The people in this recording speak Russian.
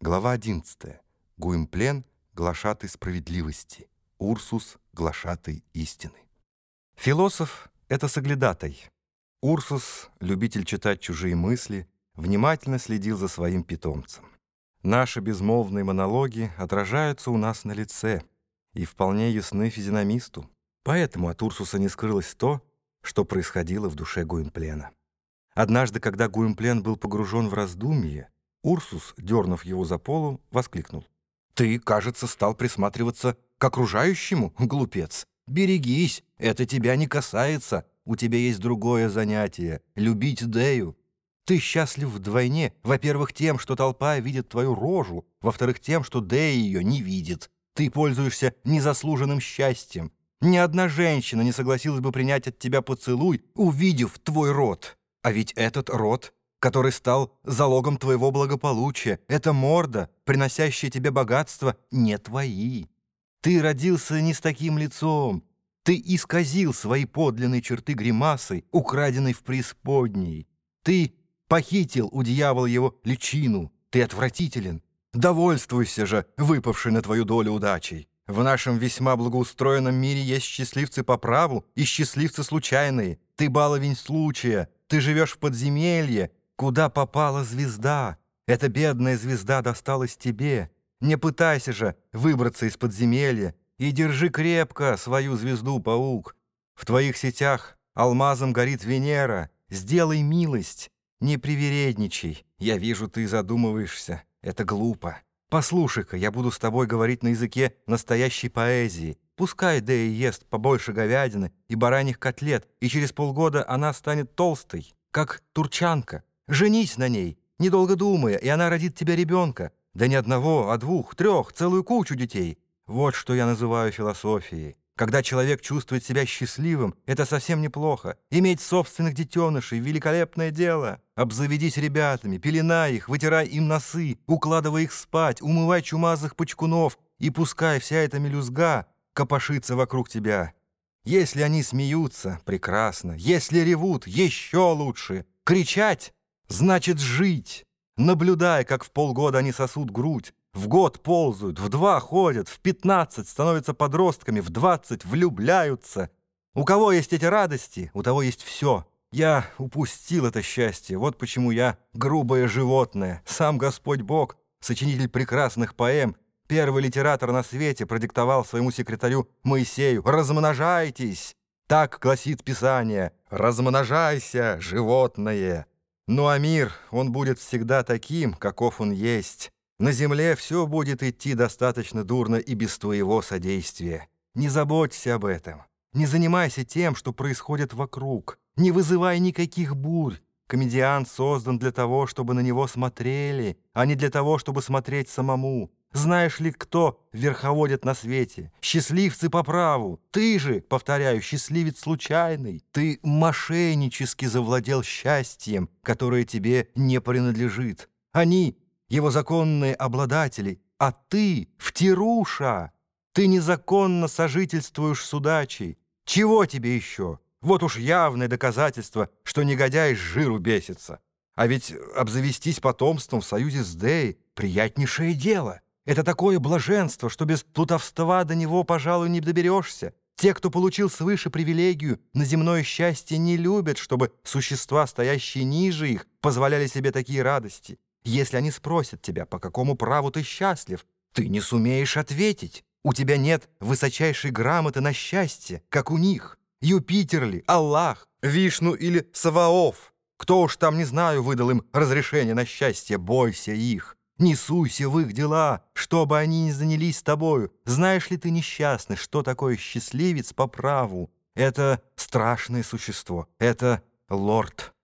Глава 11. Гуимплен — глашатый справедливости. Урсус — глашатый истины. Философ — это соглядатай. Урсус, любитель читать чужие мысли, внимательно следил за своим питомцем. Наши безмолвные монологи отражаются у нас на лице и вполне ясны физиономисту. Поэтому от Урсуса не скрылось то, что происходило в душе Гуимплена. Однажды, когда Гуимплен был погружен в раздумье, Урсус, дернув его за полу, воскликнул. «Ты, кажется, стал присматриваться к окружающему, глупец. Берегись, это тебя не касается. У тебя есть другое занятие — любить Дею. Ты счастлив вдвойне, во-первых, тем, что толпа видит твою рожу, во-вторых, тем, что Дея ее не видит. Ты пользуешься незаслуженным счастьем. Ни одна женщина не согласилась бы принять от тебя поцелуй, увидев твой рот. А ведь этот рот который стал залогом твоего благополучия. Это морда, приносящая тебе богатство, не твои. Ты родился не с таким лицом. Ты исказил свои подлинные черты гримасой, украденной в преисподней. Ты похитил у дьявола его личину. Ты отвратителен. Довольствуйся же, выпавший на твою долю удачей. В нашем весьма благоустроенном мире есть счастливцы по праву и счастливцы случайные. Ты баловень случая, ты живешь в подземелье, Куда попала звезда? Эта бедная звезда досталась тебе. Не пытайся же выбраться из подземелья и держи крепко свою звезду, паук. В твоих сетях алмазом горит Венера. Сделай милость, не привередничай. Я вижу, ты задумываешься. Это глупо. Послушай-ка, я буду с тобой говорить на языке настоящей поэзии. Пускай Дэя ест побольше говядины и бараньих котлет, и через полгода она станет толстой, как турчанка. Женись на ней, недолго думая, и она родит тебе ребенка. Да не одного, а двух, трех, целую кучу детей. Вот что я называю философией. Когда человек чувствует себя счастливым, это совсем неплохо. Иметь собственных детенышей — великолепное дело. Обзаведись ребятами, пеленай их, вытирай им носы, укладывай их спать, умывай чумазых почкунов, и пускай вся эта мелюзга копошится вокруг тебя. Если они смеются — прекрасно. Если ревут — еще лучше. Кричать Значит, жить, наблюдая, как в полгода они сосут грудь, в год ползают, в два ходят, в пятнадцать становятся подростками, в двадцать влюбляются. У кого есть эти радости, у того есть все. Я упустил это счастье, вот почему я грубое животное. Сам Господь Бог, сочинитель прекрасных поэм, первый литератор на свете, продиктовал своему секретарю Моисею «Размножайтесь!» Так гласит Писание «Размножайся, животное!» Ну а мир, он будет всегда таким, каков он есть. На земле все будет идти достаточно дурно и без твоего содействия. Не заботься об этом. Не занимайся тем, что происходит вокруг. Не вызывай никаких бурь. Комедиант создан для того, чтобы на него смотрели, а не для того, чтобы смотреть самому. Знаешь ли, кто верховодит на свете? Счастливцы по праву. Ты же, повторяю, счастливец случайный. Ты мошеннически завладел счастьем, которое тебе не принадлежит. Они — его законные обладатели, а ты — втируша. Ты незаконно сожительствуешь с удачей. Чего тебе еще? Вот уж явное доказательство, что негодяй с жиру бесится. А ведь обзавестись потомством в союзе с Дей — приятнейшее дело. Это такое блаженство, что без плутовства до него, пожалуй, не доберешься. Те, кто получил свыше привилегию на земное счастье, не любят, чтобы существа, стоящие ниже их, позволяли себе такие радости. Если они спросят тебя, по какому праву ты счастлив, ты не сумеешь ответить. У тебя нет высочайшей грамоты на счастье, как у них. Юпитер ли, Аллах, Вишну или Саваоф? Кто уж там, не знаю, выдал им разрешение на счастье, бойся их. Не суйся в их дела, чтобы они не занялись тобою. Знаешь ли ты, несчастный, что такое счастливец по праву? Это страшное существо, это лорд.